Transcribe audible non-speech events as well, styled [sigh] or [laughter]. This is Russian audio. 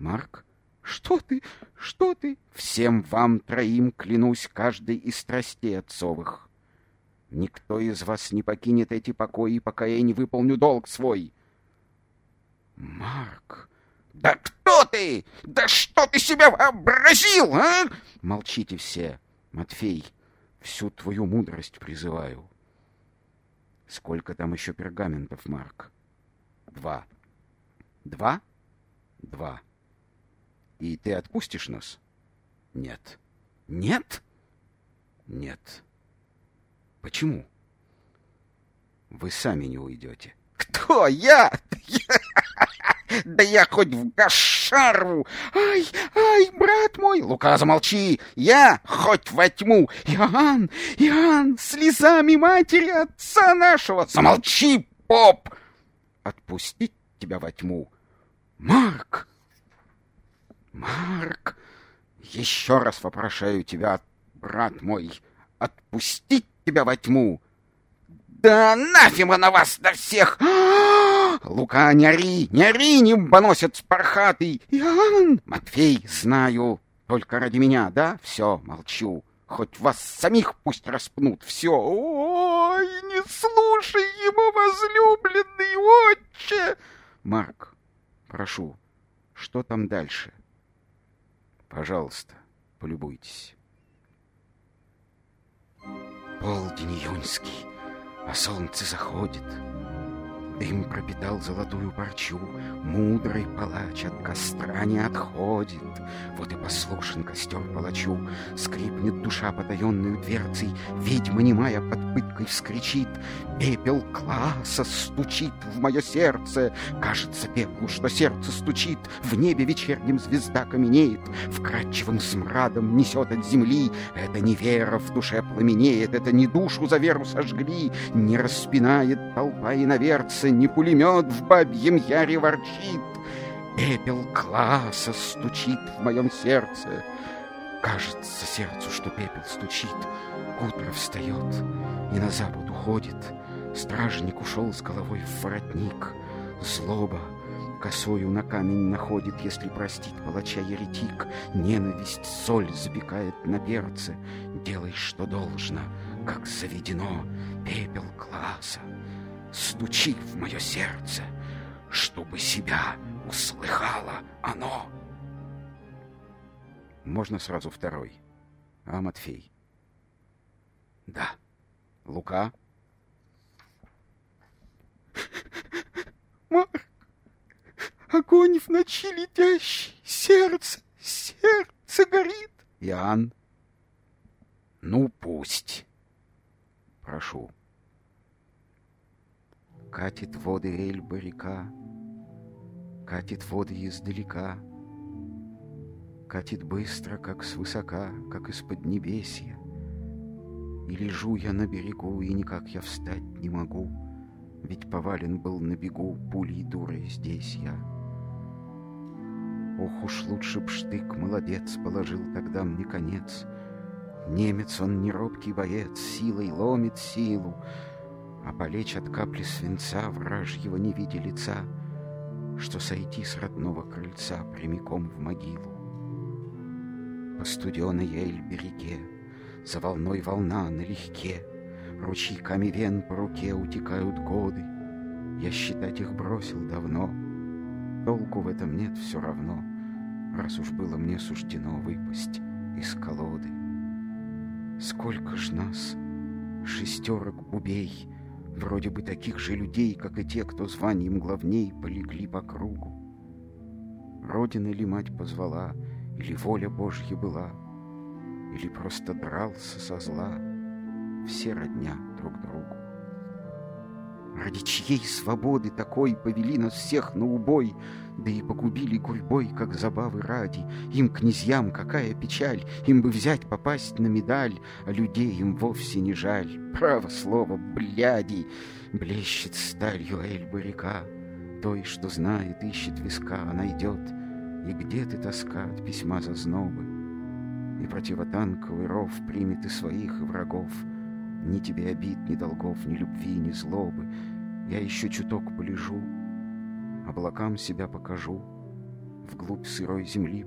Марк? Что ты? Что ты? Всем вам троим клянусь каждой из страстей отцовых. Никто из вас не покинет эти покои, пока я не выполню долг свой. Марк! Да кто ты? Да что ты себя вообразил, а? Молчите все. Матфей, всю твою мудрость призываю. Сколько там еще пергаментов, Марк? Два. Два? Два. И ты отпустишь нас? Нет. Нет? Нет. Почему? Вы сами не уйдете. Кто? Я? [laughs] Да я хоть в гашару! Ай, ай, брат мой! Лука, замолчи! Я хоть во тьму! Иоанн, Иоанн, слезами матери отца нашего! Замолчи, поп! Отпустить тебя во тьму? Марк! Марк! Еще раз вопрошаю тебя, брат мой, отпустить тебя во тьму? Да нафима на вас, на всех! Лука, не ори, не ори, нимбоносец пархатый! Иоанн! Матфей, знаю, только ради меня, да? Все, молчу. Хоть вас самих пусть распнут, все. Ой, не слушай его, возлюбленный отче! Марк, прошу, что там дальше? Пожалуйста, полюбуйтесь. Полдень июньский, а солнце заходит — Дым пропитал золотую парчу, Мудрый палач от костра не отходит. Вот и послушен костер палачу, Скрипнет душа потаенную дверцей, Ведьма немая под пыткой вскричит, Пепел класса стучит в мое сердце. Кажется пеплу, что сердце стучит, В небе вечерним звезда каменеет, Вкрадчивым смрадом несет от земли. Это не вера в душе пламенеет, Это не душу за веру сожгли, Не распинает толпа и наверце, не пулемет в бабьем яре ворчит. Пепел класса стучит в моем сердце. Кажется сердцу, что пепел стучит. Утро встает и на запад уходит. Стражник ушел с головой в воротник. Злоба косою на камень находит, если простить палача еретик. Ненависть соль запекает на перце. Делай, что должно, как заведено. Пепел класса стучи в мое сердце, чтобы себя услыхало оно. Можно сразу второй. А Матфей? Да. Лука? [laughs] Марк, огонь в ночи летящий, сердце, сердце горит. Иоанн? Ну, пусть. Прошу. Катит воды Эльба река, Катит воды издалека, Катит быстро, как свысока, Как из-под небесья. И лежу я на берегу, И никак я встать не могу, Ведь повален был на бегу Пулей дурой здесь я. Ох уж лучше б штык молодец Положил тогда мне конец. Немец он не робкий боец, Силой ломит силу, а полечь от капли свинца вражьего не видя лица, Что сойти с родного крыльца прямиком в могилу. По студеной Эльбе-реке, За волной волна налегке, Ручейками вен по руке утекают годы. Я считать их бросил давно, Толку в этом нет все равно, Раз уж было мне суждено выпасть из колоды. Сколько ж нас, шестерок бубей, Вроде бы таких же людей, как и те, кто званием главней полегли по кругу. Родина ли мать позвала, или воля Божья была, или просто дрался со зла, все родня друг другу. Ради чьей свободы такой повели нас всех на убой, Да и погубили гурьбой, как забавы ради. Им, князьям, какая печаль, Им бы взять, попасть на медаль, А людей им вовсе не жаль. Право слово, бляди, Блещет сталью Эльба река, Той, что знает, ищет виска, а найдет. И где ты тоска от письма зазнобы? И противотанковый ров примет и своих, и врагов — ни тебе обид, ни долгов, ни любви, ни злобы. Я еще чуток полежу, облакам себя покажу, вглубь сырой земли.